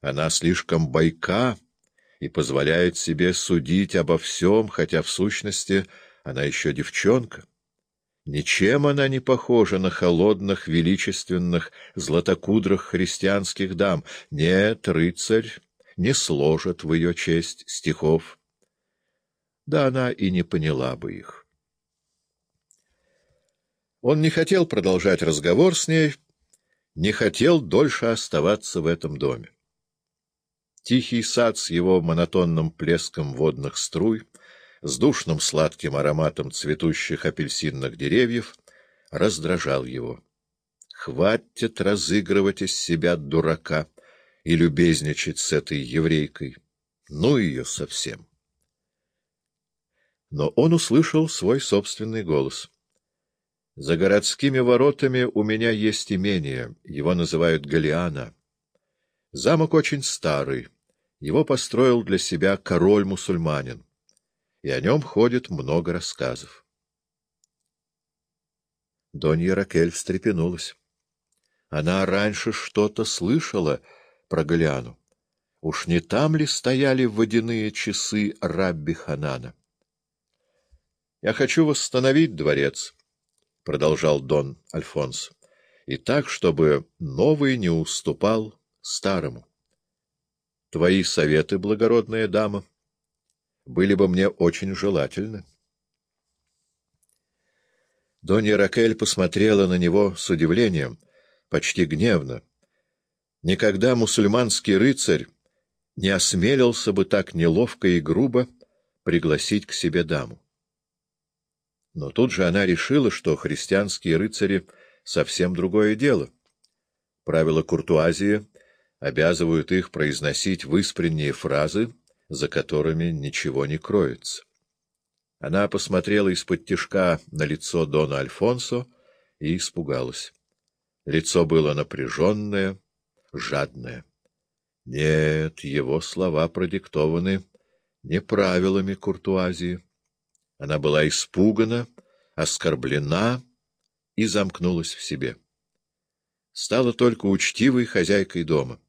Она слишком бойка и позволяет себе судить обо всем, хотя в сущности она еще девчонка. Ничем она не похожа на холодных, величественных, златокудрых христианских дам. Нет, рыцарь не сложит в ее честь стихов. Да она и не поняла бы их. Он не хотел продолжать разговор с ней, не хотел дольше оставаться в этом доме. Тихий сад с его монотонным плеском водных струй, с душным сладким ароматом цветущих апельсинных деревьев, раздражал его. Хватит разыгрывать из себя дурака и любезничать с этой еврейкой. Ну ее совсем. Но он услышал свой собственный голос. «За городскими воротами у меня есть имение, его называют Галиана. Замок очень старый». Его построил для себя король-мусульманин, и о нем ходит много рассказов. Донья Ракель встрепенулась. Она раньше что-то слышала про Галиану. Уж не там ли стояли водяные часы Рабби Ханана? — Я хочу восстановить дворец, — продолжал Дон Альфонс, — и так, чтобы новый не уступал старому. Твои советы, благородная дама, были бы мне очень желательны. Донья Ракель посмотрела на него с удивлением, почти гневно. Никогда мусульманский рыцарь не осмелился бы так неловко и грубо пригласить к себе даму. Но тут же она решила, что христианские рыцари — совсем другое дело. Правила куртуазии — обязывают их произносить выспренние фразы, за которыми ничего не кроется. Она посмотрела из-под тишка на лицо Дона Альфонсо и испугалась. Лицо было напряженное, жадное. Нет, его слова продиктованы не правилами куртуазии. Она была испугана, оскорблена и замкнулась в себе. Стала только учтивой хозяйкой дома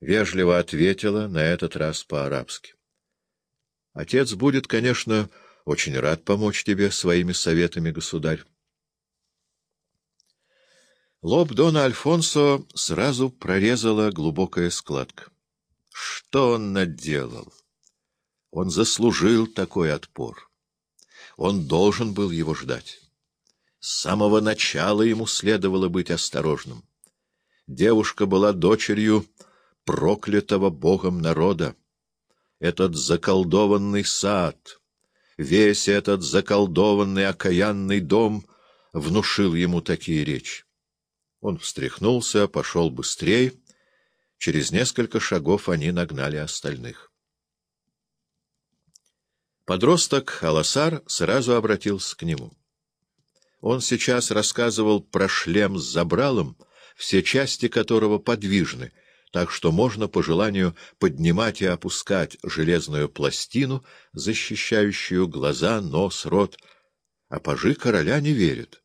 вежливо ответила, на этот раз по-арабски. — Отец будет, конечно, очень рад помочь тебе своими советами, государь. Лоб Дона Альфонсо сразу прорезала глубокая складка. Что он наделал? Он заслужил такой отпор. Он должен был его ждать. С самого начала ему следовало быть осторожным. Девушка была дочерью проклятого Богом народа. Этот заколдованный сад, весь этот заколдованный окаянный дом внушил ему такие речи. Он встряхнулся, пошел быстрее. Через несколько шагов они нагнали остальных. Подросток Аласар сразу обратился к нему. Он сейчас рассказывал про шлем с забралом, все части которого подвижны — так что можно по желанию поднимать и опускать железную пластину, защищающую глаза, нос, рот. А пажи короля не верят.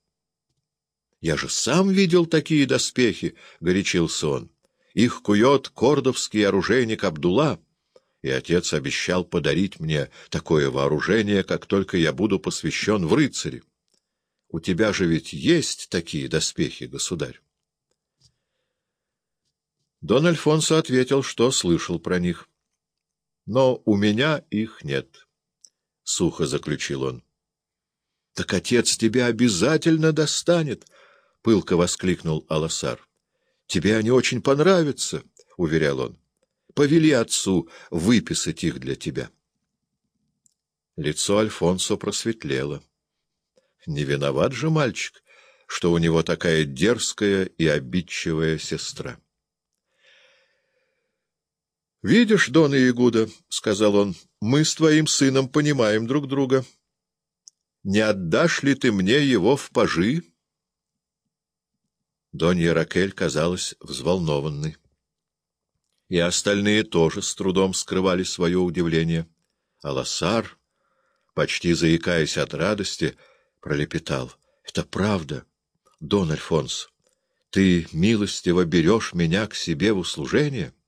— Я же сам видел такие доспехи, — горячился он. — Их кует кордовский оружейник Абдулла, и отец обещал подарить мне такое вооружение, как только я буду посвящен в рыцари. У тебя же ведь есть такие доспехи, государь? Дон Альфонсо ответил, что слышал про них. — Но у меня их нет, — сухо заключил он. — Так отец тебя обязательно достанет, — пылко воскликнул Аласар. — Тебе они очень понравятся, — уверял он. — Повели отцу выписать их для тебя. Лицо Альфонсо просветлело. Не виноват же мальчик, что у него такая дерзкая и обидчивая сестра. — Видишь, Дон Иегуда, — сказал он, — мы с твоим сыном понимаем друг друга. Не отдашь ли ты мне его в пажи? Донья Ракель казалась взволнованной. И остальные тоже с трудом скрывали свое удивление. А Лассар, почти заикаясь от радости, пролепетал. — Это правда, Дон Альфонс. Ты милостиво берешь меня к себе в услужение? —